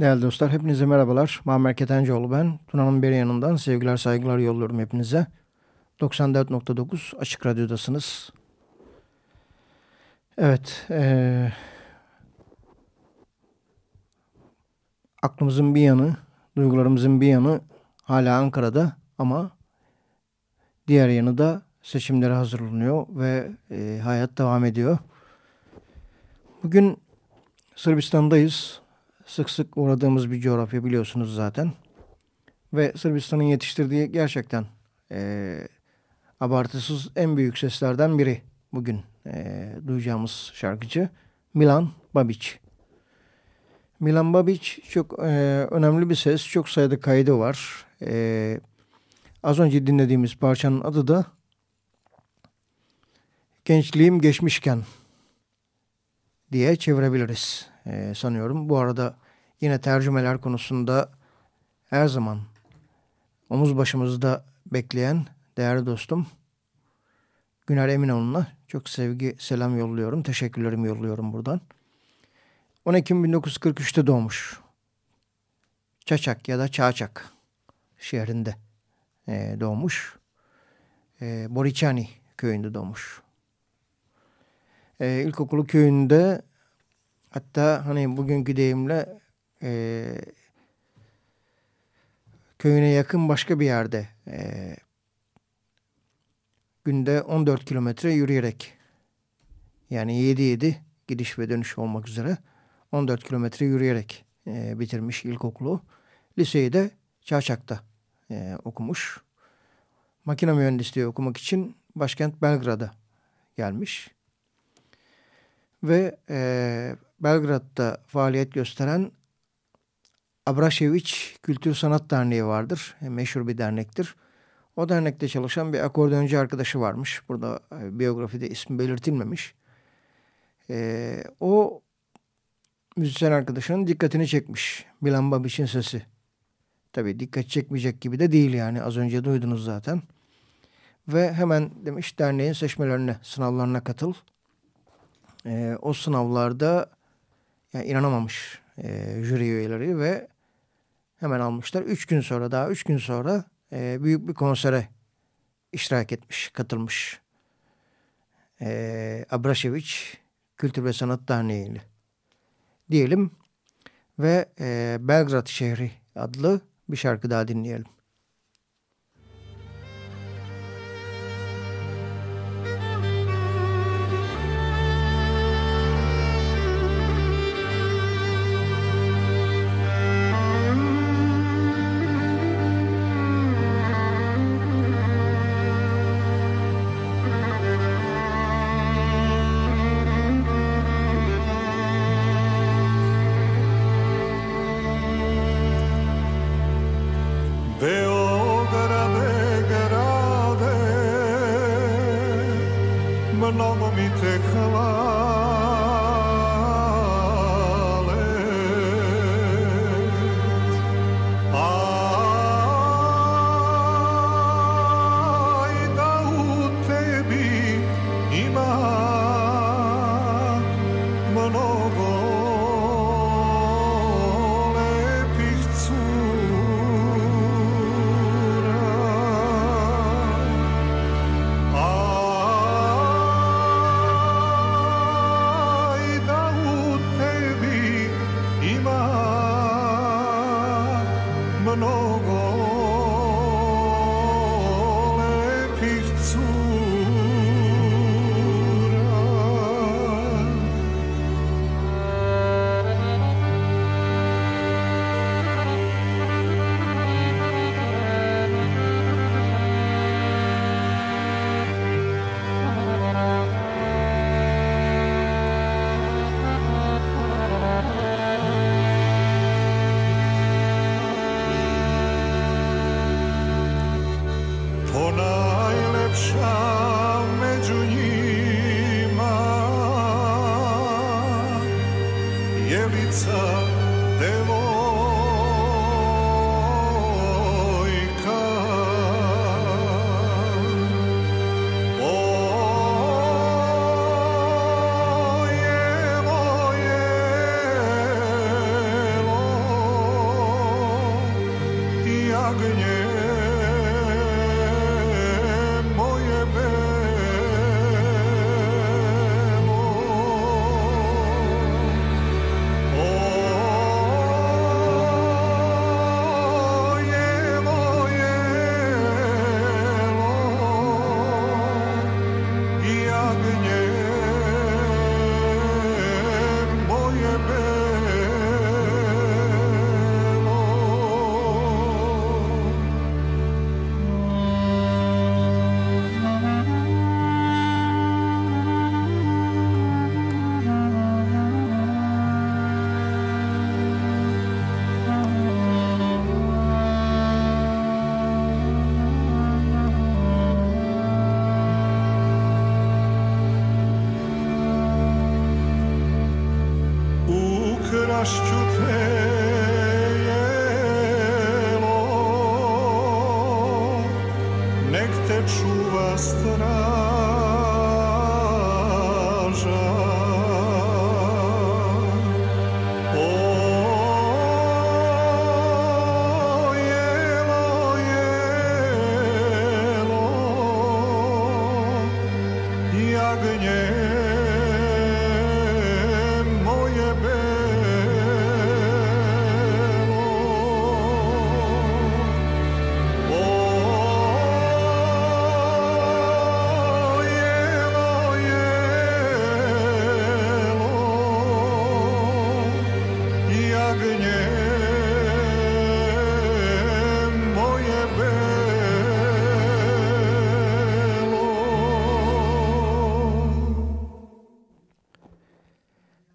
Değerli dostlar hepinize merhabalar. Muammer Ketencoğlu ben. Tuna'nın beri yanından sevgiler saygılar yolluyorum hepinize. 94.9 Açık Radyo'dasınız. Evet. Ee, aklımızın bir yanı, duygularımızın bir yanı hala Ankara'da ama diğer yanı da seçimlere hazırlanıyor ve e, hayat devam ediyor. Bugün Sırbistan'dayız sık sık uğradığımız bir coğrafya biliyorsunuz zaten. Ve Sırbistan'ın yetiştirdiği gerçekten e, abartısız en büyük seslerden biri bugün e, duyacağımız şarkıcı Milan Babic. Milan Babic çok e, önemli bir ses. Çok sayıda kaydı var. E, az önce dinlediğimiz parçanın adı da Gençliğim Geçmişken diye çevirebiliriz e, sanıyorum. Bu arada yine tercümeler konusunda her zaman omuz başımızda bekleyen değerli dostum Güner Eminoğlu'na çok sevgi selam yolluyorum. Teşekkürlerimi yolluyorum buradan. 10 Ekim 1943'te doğmuş. Çaçak ya da Çağçak şehrinde e, doğmuş. E, Boriçani köyünde doğmuş. E, ilkokulu köyünde Hatta hani bugünkü deyimle e, köyüne yakın başka bir yerde e, günde 14 kilometre yürüyerek yani 7-7 gidiş ve dönüş olmak üzere 14 kilometre yürüyerek e, bitirmiş ilkokulu. Liseyi de Çağçak'ta e, okumuş. Makine mühendisliği okumak için başkent Belgrad'a gelmiş. Ve e, Belgrad'da faaliyet gösteren Abraşeviç Kültür Sanat Derneği vardır. E, meşhur bir dernektir. O dernekte çalışan bir akordeoncu arkadaşı varmış. Burada e, biyografide ismi belirtilmemiş. E, o müzisyen arkadaşının dikkatini çekmiş. Milan Babic'in sesi. Tabii dikkat çekmeyecek gibi de değil yani. Az önce duydunuz zaten. Ve hemen demiş derneğin seçmelerine, sınavlarına katıl. E, o sınavlarda yani inanamamış e, jüri üyeleri ve hemen almışlar. Üç gün sonra daha üç gün sonra e, büyük bir konsere iştirak etmiş, katılmış. E, Abraşeviç Kültür ve Sanat Derneği'yle diyelim ve e, Belgrad Şehri adlı bir şarkı daha dinleyelim. no go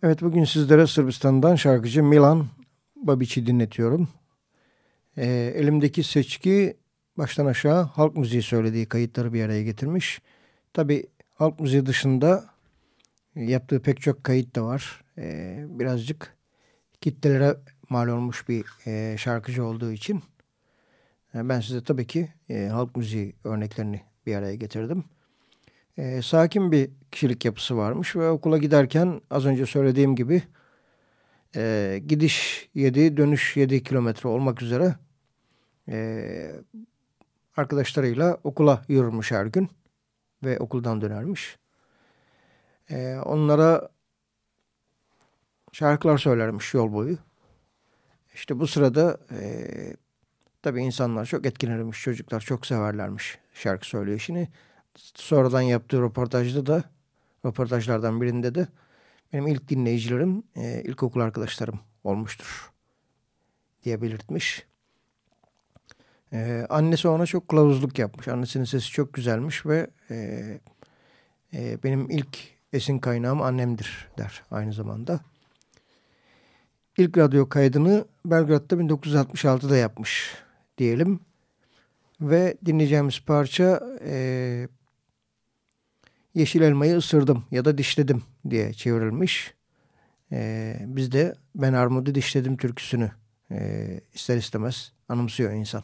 Evet bugün sizlere Sırbistan'dan şarkıcı Milan Babic'i dinletiyorum. E, elimdeki seçki baştan aşağı halk müziği söylediği kayıtları bir araya getirmiş. Tabi halk müziği dışında yaptığı pek çok kayıt da var. E, birazcık kitlelere mal olmuş bir e, şarkıcı olduğu için e, ben size tabii ki e, halk müziği örneklerini bir araya getirdim. E, sakin bir kişilik yapısı varmış ve okula giderken az önce söylediğim gibi e, gidiş 7 dönüş 7 kilometre olmak üzere e, arkadaşlarıyla okula yürürmüş her gün ve okuldan dönermiş. E, onlara şarkılar söylermiş yol boyu. İşte bu sırada e, tabii insanlar çok etkilenirmiş, çocuklar çok severlermiş şarkı söyleyişini sonradan yaptığı röportajda da röportajlardan birinde de benim ilk dinleyicilerim e, ilkokul arkadaşlarım olmuştur diye belirtmiş. Ee, annesi ona çok kılavuzluk yapmış. Annesinin sesi çok güzelmiş ve e, e, benim ilk esin kaynağım annemdir der aynı zamanda. İlk radyo kaydını Belgrad'da 1966'da yapmış diyelim. Ve dinleyeceğimiz parça e, yeşil elmayı ısırdım ya da dişledim diye çevrilmiş. Ee, biz de ben armudu dişledim türküsünü e, ister istemez anımsıyor insan.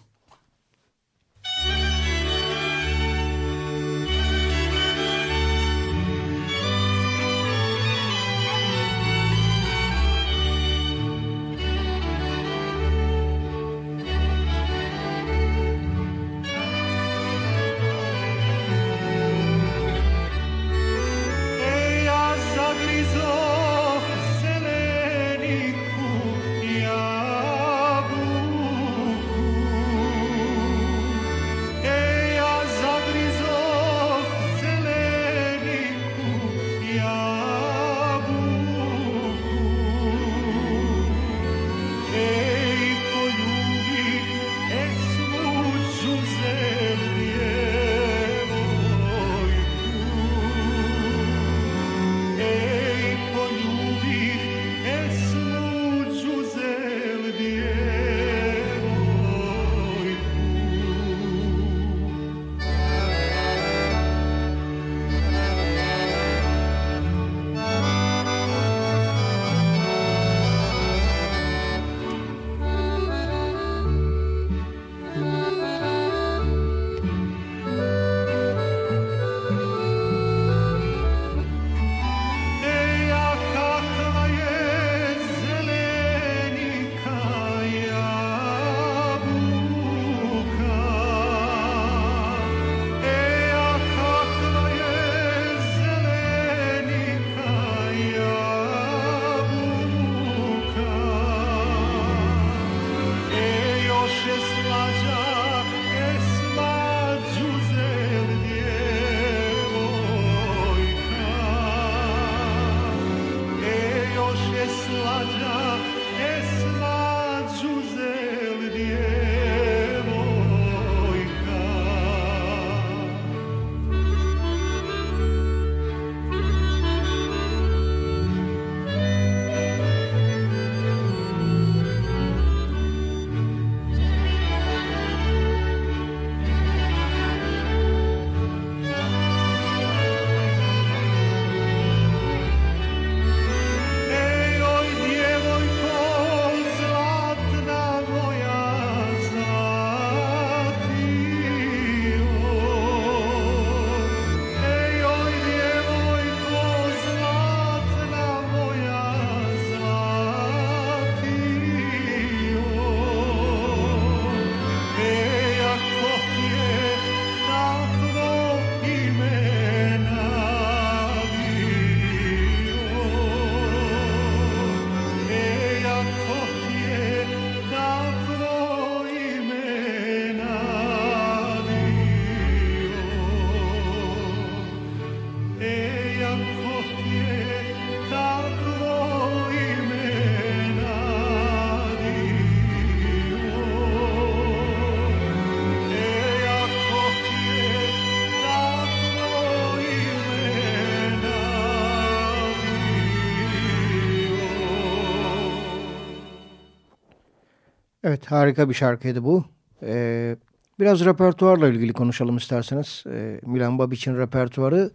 Evet harika bir şarkıydı bu. Ee, biraz repertuarla ilgili konuşalım isterseniz. Ee, Milan Babic'in repertuarı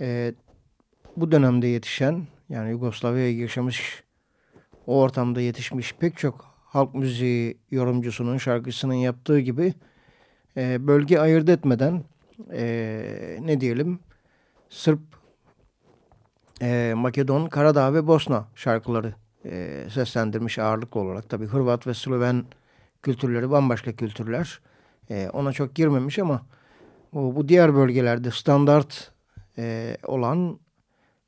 e, bu dönemde yetişen yani Yugoslavya'ya yaşamış o ortamda yetişmiş pek çok halk müziği yorumcusunun şarkısının yaptığı gibi e, bölge ayırt etmeden e, ne diyelim Sırp, e, Makedon, Karadağ ve Bosna şarkıları e, seslendirmiş ağırlıklı olarak. Tabi Hırvat ve Sloven kültürleri bambaşka kültürler. E, ona çok girmemiş ama bu, bu diğer bölgelerde standart e, olan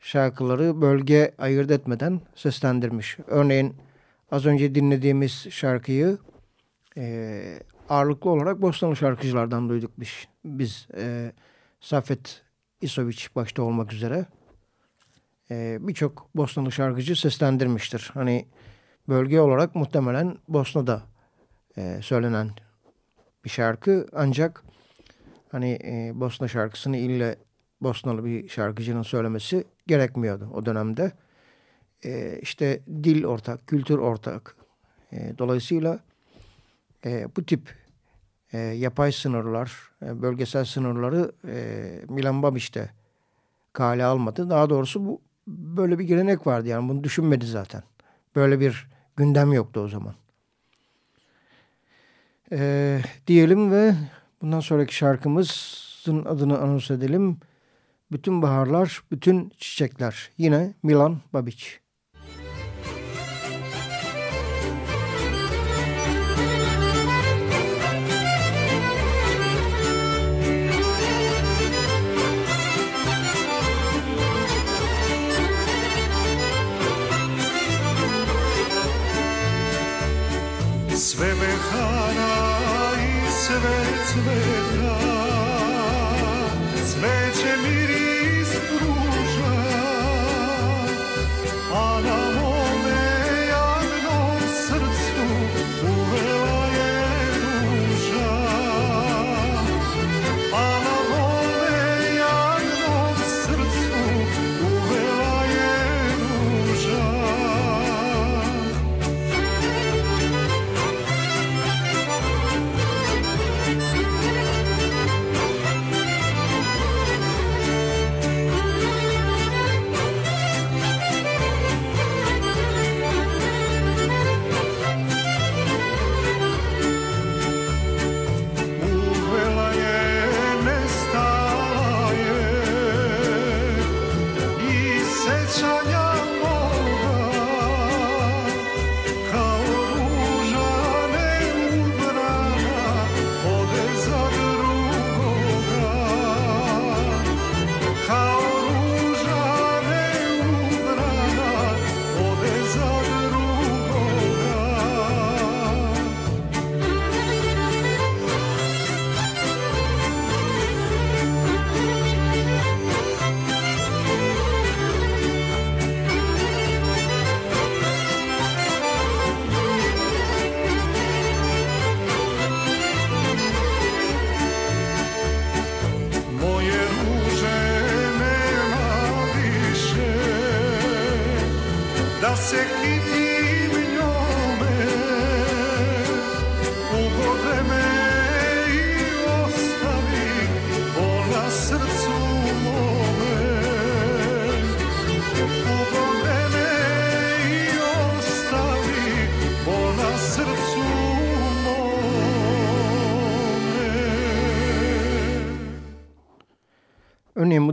şarkıları bölge ayırt etmeden seslendirmiş. Örneğin az önce dinlediğimiz şarkıyı e, ağırlıklı olarak Bosnalı şarkıcılardan duyduk biz. Biz e, Safet İsoviç başta olmak üzere e, birçok Bosnalı şarkıcı seslendirmiştir. Hani bölge olarak muhtemelen Bosna'da e, söylenen bir şarkı ancak hani e, Bosna şarkısını ille Bosnalı bir şarkıcının söylemesi gerekmiyordu o dönemde. E, işte dil ortak, kültür ortak. E, dolayısıyla bu tip yapay sınırlar, bölgesel sınırları e, Milan Babic'te kale almadı. Daha doğrusu bu böyle bir gelenek vardı yani bunu düşünmedi zaten. Böyle bir gündem yoktu o zaman. E, diyelim ve bundan sonraki şarkımızın adını anons edelim. Bütün baharlar, bütün çiçekler. Yine Milan Babic. swimming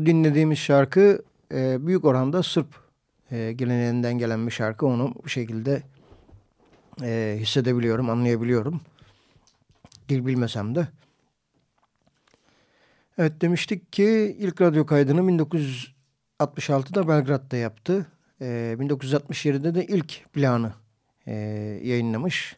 dinlediğimiz şarkı e, büyük oranda Sırp e, geleneğinden gelen bir şarkı. Onu bu şekilde e, hissedebiliyorum, anlayabiliyorum. Dil bilmesem de. Evet demiştik ki ilk radyo kaydını 1966'da Belgrad'da yaptı. E, 1967'de de ilk planı e, yayınlamış.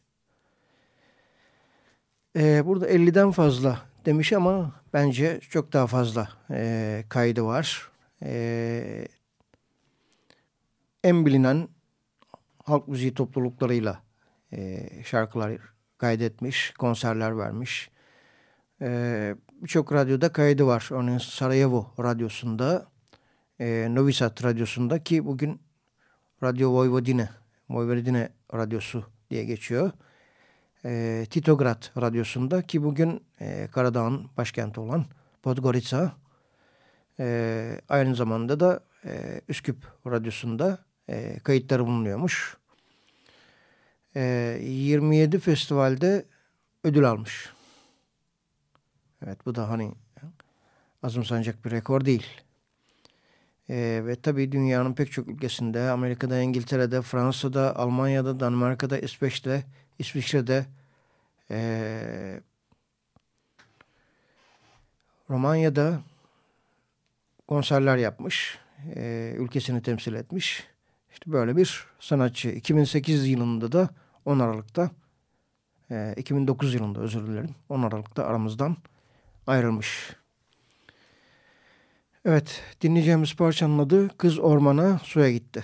E, burada 50'den fazla demiş ama bence çok daha fazla e, kaydı var. E, en bilinen halk müziği topluluklarıyla e, şarkılar kaydetmiş, konserler vermiş. E, Birçok radyoda kaydı var. Örneğin Sarajevo radyosunda, e, Novi Sad radyosunda ki bugün Radyo Vojvodine, Vojvodine radyosu diye geçiyor. E, Titograd Radyosu'nda ki bugün e, Karadağ'ın başkenti olan Podgorica e, aynı zamanda da e, Üsküp Radyosu'nda e, kayıtları bulunuyormuş. E, 27 festivalde ödül almış. Evet bu da hani azımsanacak bir rekor değil. Ee, ve tabii dünyanın pek çok ülkesinde, Amerika'da, İngiltere'de, Fransa'da, Almanya'da, Danimarka'da, İsveç'te, İsviçre'de, ee, Romanya'da konserler yapmış. E, ülkesini temsil etmiş. İşte böyle bir sanatçı. 2008 yılında da 10 Aralık'ta, e, 2009 yılında özür dilerim, 10 Aralık'ta aramızdan ayrılmış. Evet, dinleyeceğimiz parçanın adı Kız Ormana Suya Gitti.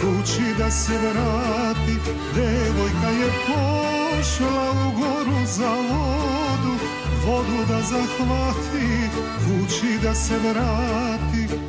Kući da se vrati. Devojka je pošla u goru za vodu Vodu da zahvati, kući da se vrati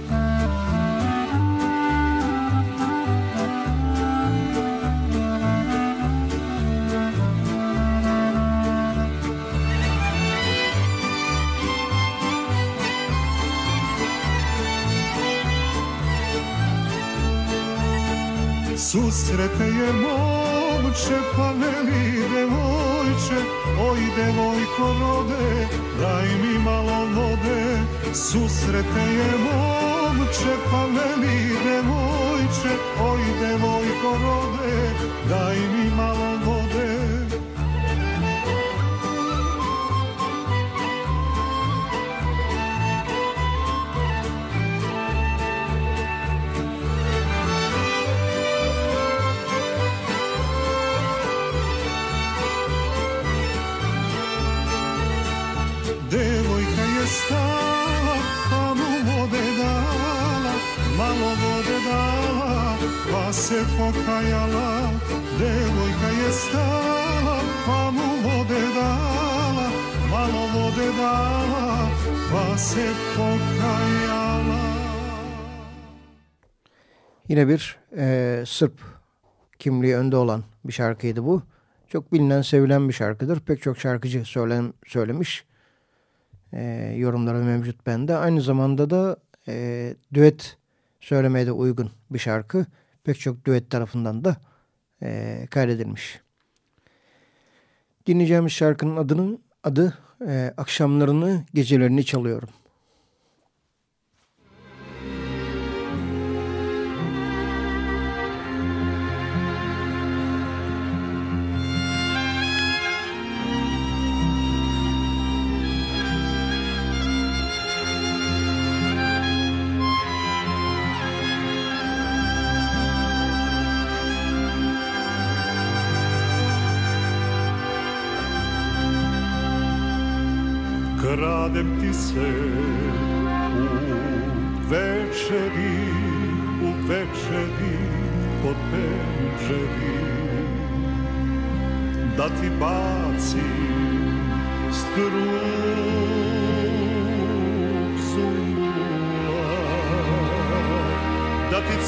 Susrete je momče, pa veli devojče, oj devojko rode, daj mi malo vode. Susrete je momče, pa veli devojče, oj devojko rode, daj mi malo vode. Se pokajala. Devojka je stala, pa mu vode dala, malo vode dala, pa se pokajala. Yine bir e, Sırp kimliği önde olan bir şarkıydı bu. Çok bilinen, sevilen bir şarkıdır. Pek çok şarkıcı söylem, söylemiş. E, yorumları mevcut bende. Aynı zamanda da e, düet söylemeye de uygun bir şarkı. Pek çok düet tarafından da e, kaydedilmiş. Dinleyeceğimiz şarkının adının adı e, Akşamlarını Gecelerini Çalıyorum. kisek Večeri, u večeri, Da ti bacim strup zumula Da ti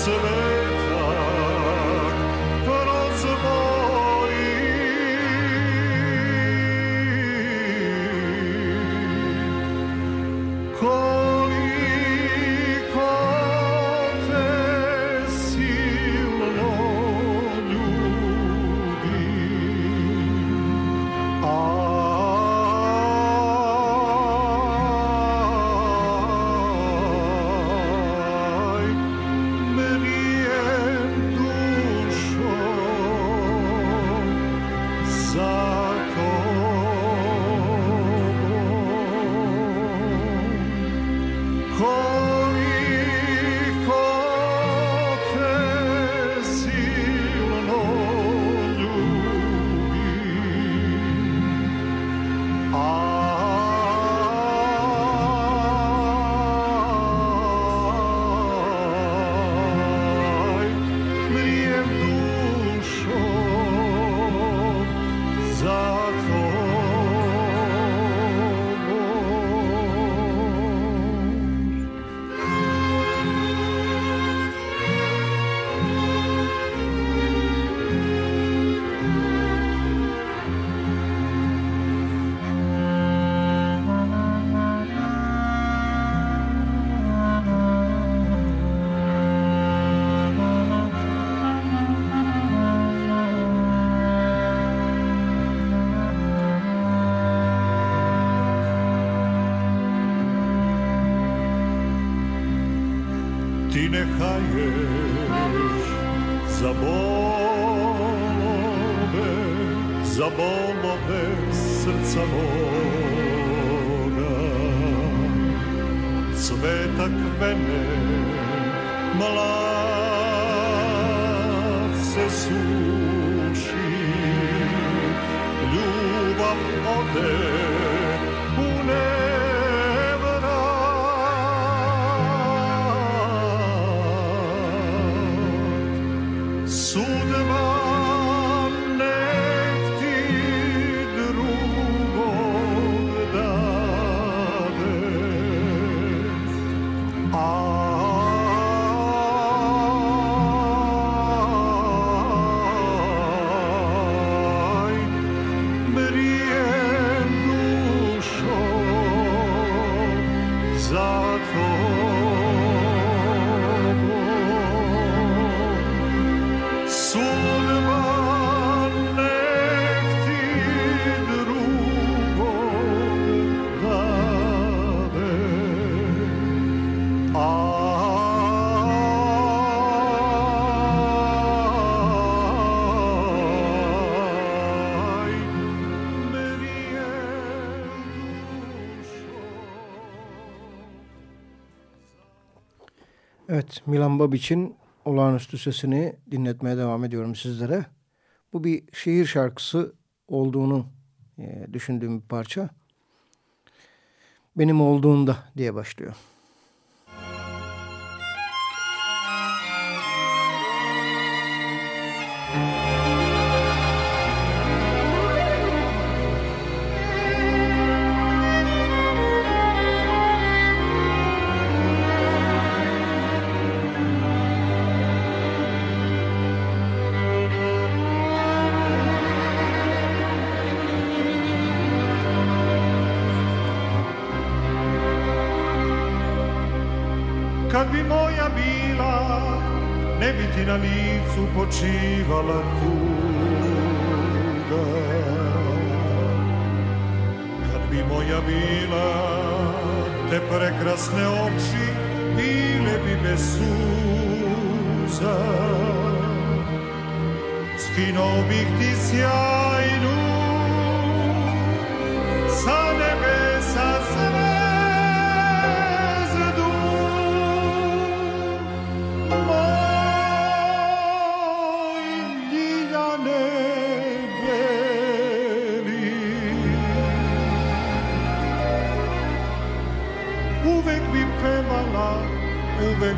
all exalted. Evet, Milan Babic'in olağanüstü sesini dinletmeye devam ediyorum sizlere. Bu bir şehir şarkısı olduğunu e, düşündüğüm bir parça. Benim olduğunda diye başlıyor. Licu počivala tuga. Kad bi moja bila te prekrasne oči bile bi bez suza. Skinuo bih ti sjajnu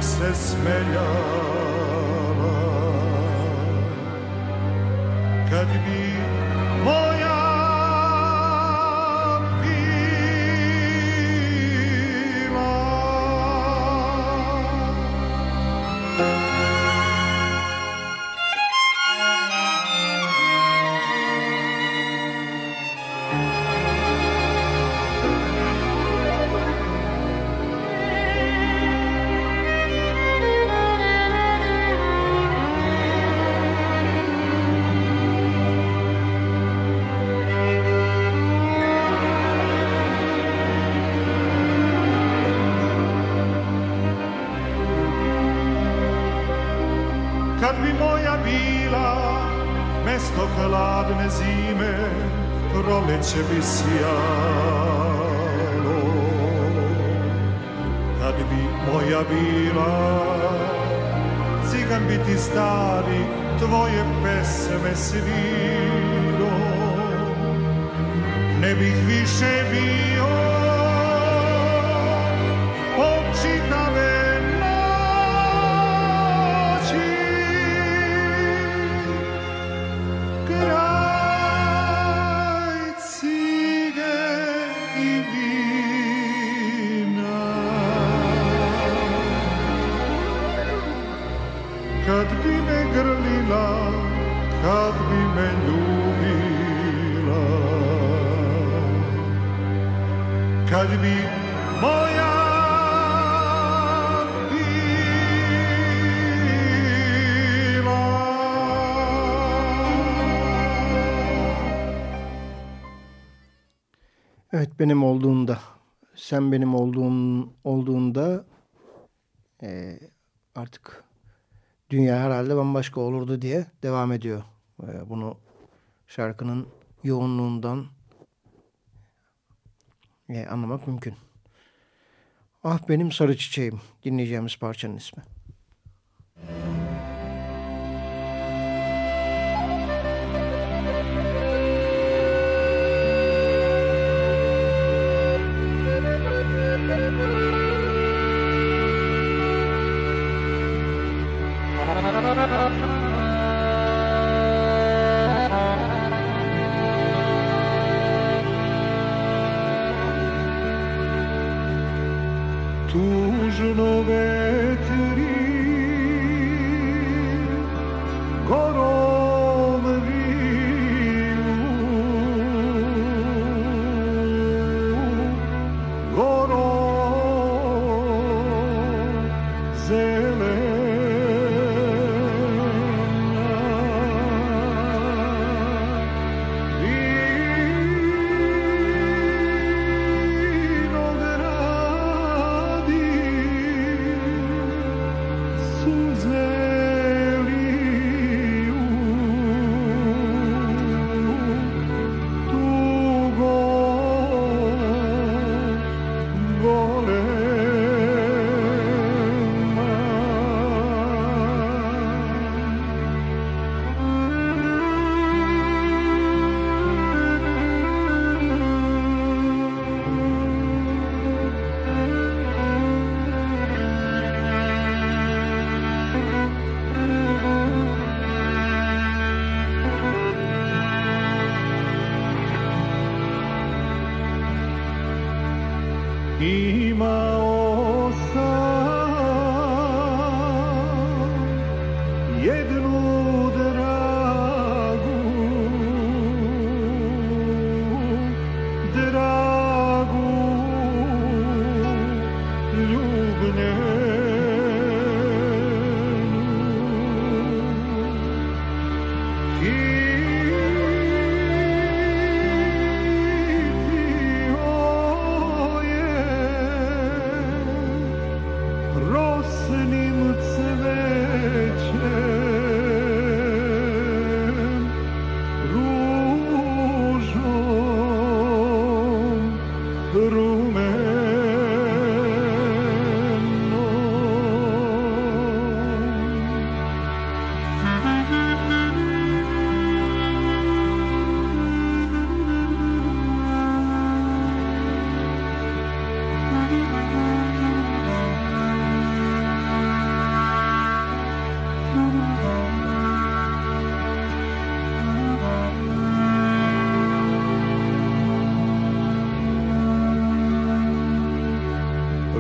se smeja svirao, ne bih više bio očita benim olduğunda, sen benim olduğun olduğunda e, artık dünya herhalde bambaşka olurdu diye devam ediyor. Bunu şarkının yoğunluğundan e, anlamak mümkün. Ah benim sarı çiçeğim dinleyeceğimiz parçanın ismi.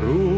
Peru.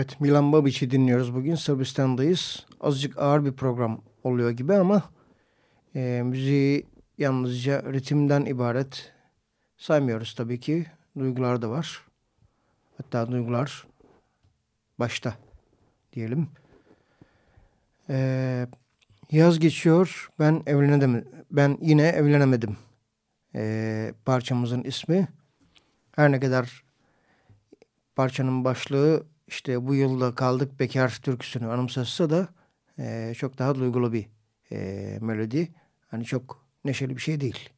Evet Milan Babic'i dinliyoruz bugün Sırbistan'dayız. Azıcık ağır bir program oluyor gibi ama e, müziği yalnızca ritimden ibaret saymıyoruz tabii ki. Duygular da var. Hatta duygular başta diyelim. Ee, yaz geçiyor. Ben evlenemedim. Ben yine evlenemedim. Ee, parçamızın ismi. Her ne kadar parçanın başlığı işte bu yılda kaldık bekar türküsünü anımsatsa da e, çok daha duygulu bir e, melodi. Hani çok neşeli bir şey değil.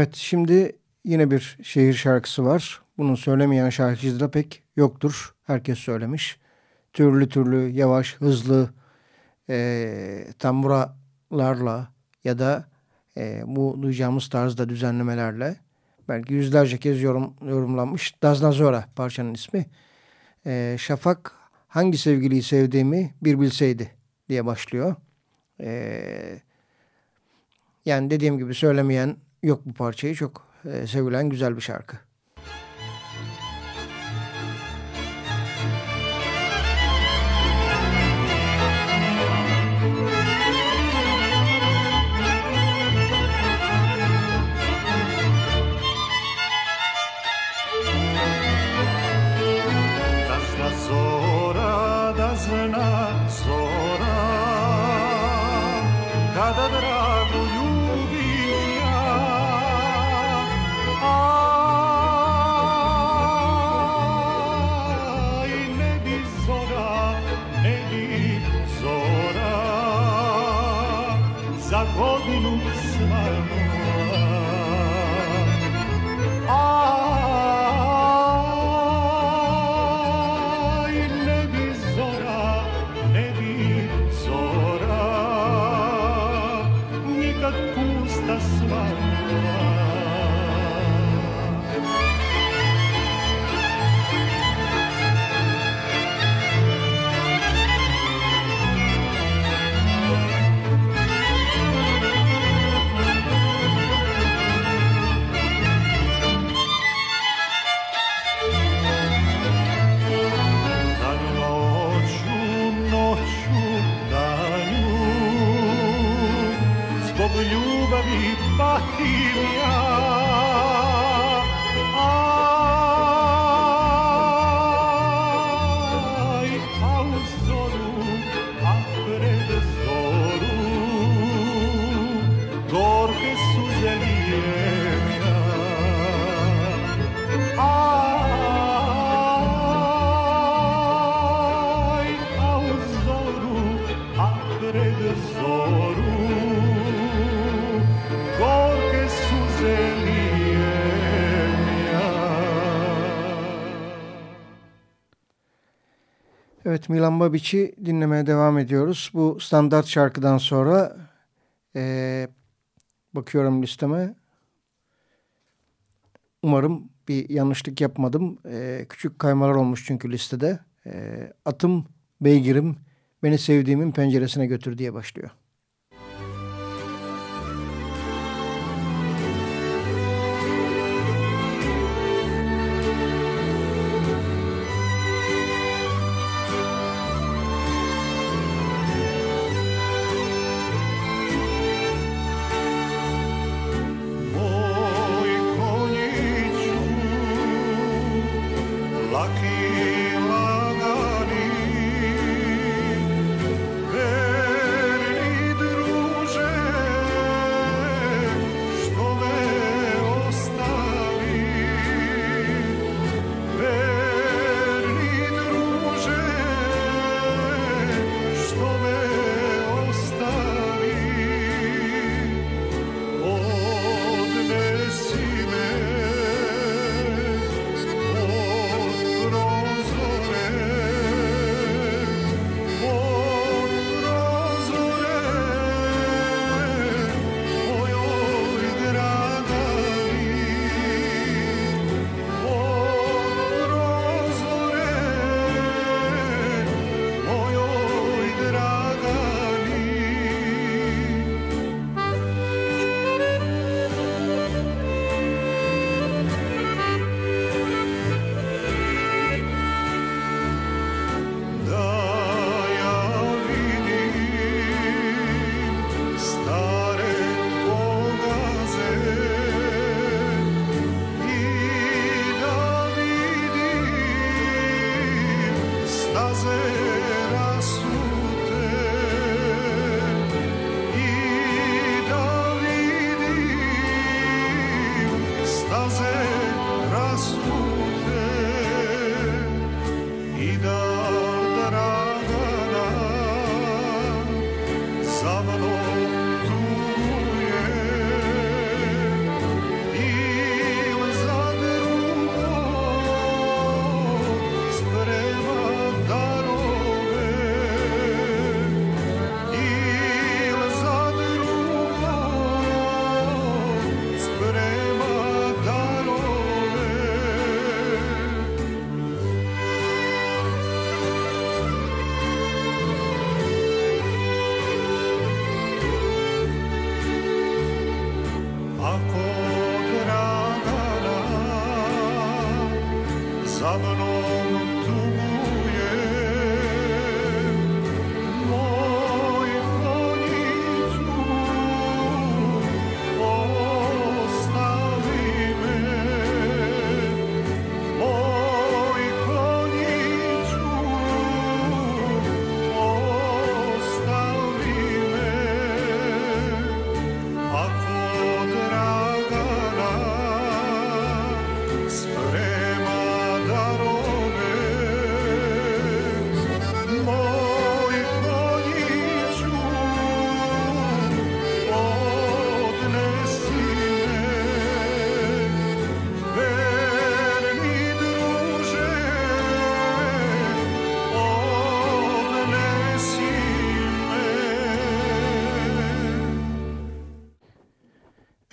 Evet şimdi yine bir şehir şarkısı var. Bunu söylemeyen şarkıcı da pek yoktur. Herkes söylemiş. Türlü türlü yavaş hızlı e, tamburalarla ya da e, bu duyacağımız tarzda düzenlemelerle belki yüzlerce kez yorum, yorumlanmış. Daznazora parçanın ismi. E, Şafak hangi sevgiliyi sevdiğimi bir bilseydi diye başlıyor. E, yani dediğim gibi söylemeyen yok bu parçayı. Çok e, sevilen güzel bir şarkı. Evet Milan Babic'i dinlemeye devam ediyoruz. Bu standart şarkıdan sonra e, bakıyorum listeme. Umarım bir yanlışlık yapmadım. E, küçük kaymalar olmuş çünkü listede. E, atım, beygirim beni sevdiğimin penceresine götür diye başlıyor.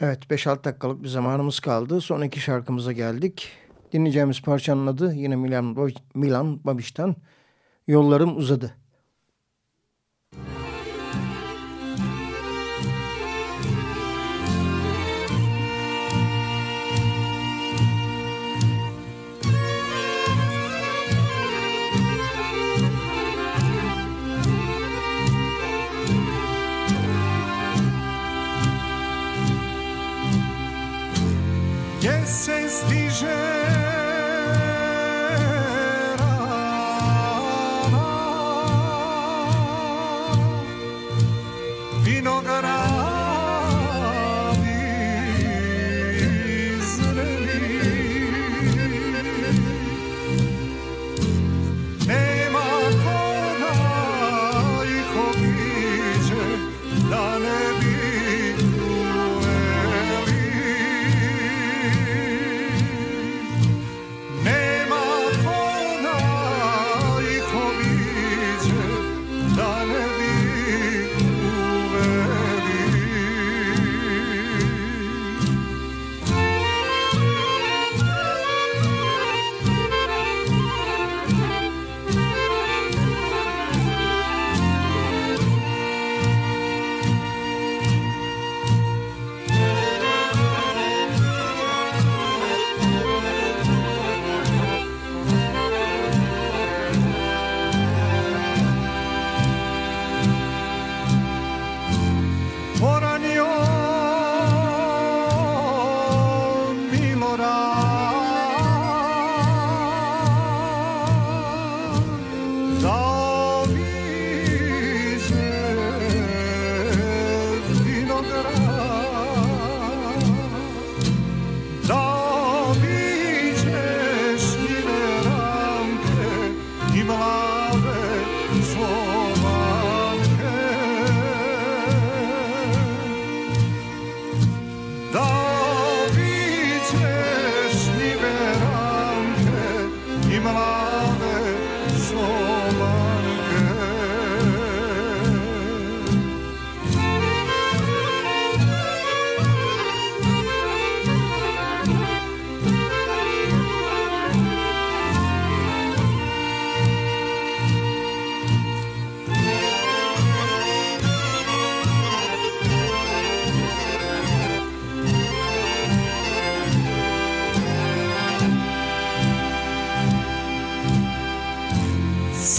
Evet 5-6 dakikalık bir zamanımız kaldı. Son iki şarkımıza geldik. Dinleyeceğimiz parçanın adı yine Milan, Milan Babiş'ten Yollarım Uzadı. say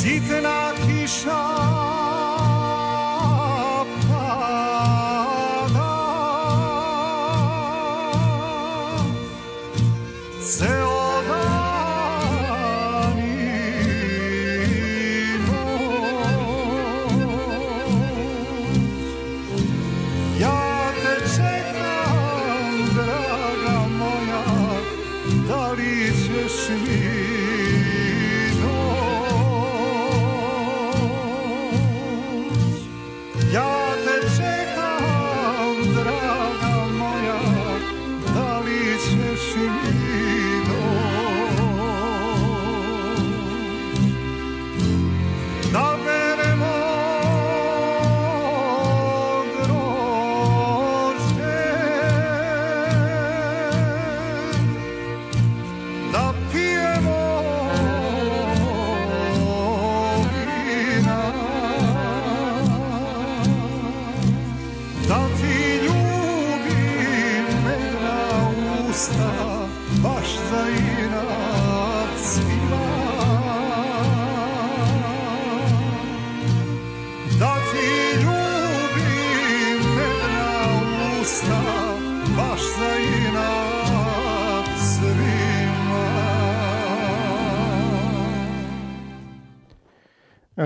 Dziś na kisza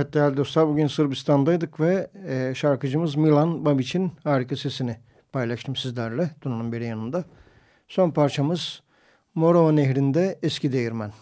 Evet değerli dostlar bugün Sırbistan'daydık ve e, şarkıcımız Milan Babic'in harika sesini paylaştım sizlerle Duna'nın biri yanında. Son parçamız Morova Nehri'nde Eski Değirmen.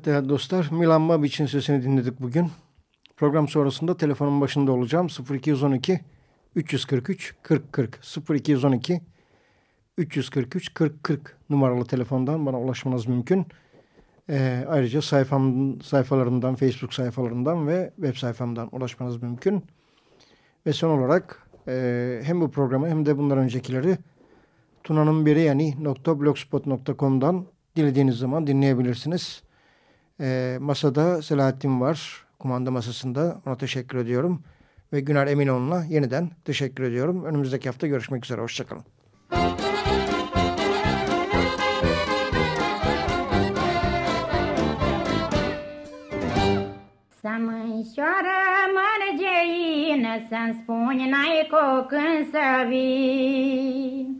Evet değerli dostlar Milan Babic'in sesini dinledik bugün. Program sonrasında telefonun başında olacağım 0212 343 40 40 0212 343 40 40 numaralı telefondan bana ulaşmanız mümkün. E, ayrıca sayfam, sayfalarından, Facebook sayfalarından ve web sayfamdan ulaşmanız mümkün. Ve son olarak e, hem bu programı hem de bundan öncekileri tunanınberiyani.blogspot.com'dan dilediğiniz zaman dinleyebilirsiniz. E, masada Selahattin var, kumanda masasında. Ona teşekkür ediyorum. Ve Güner Eminoğlu'na yeniden teşekkür ediyorum. Önümüzdeki hafta görüşmek üzere. Hoşçakalın. Să mânșoară mărgeină, Să-mi spuni n-ai cu când să vii.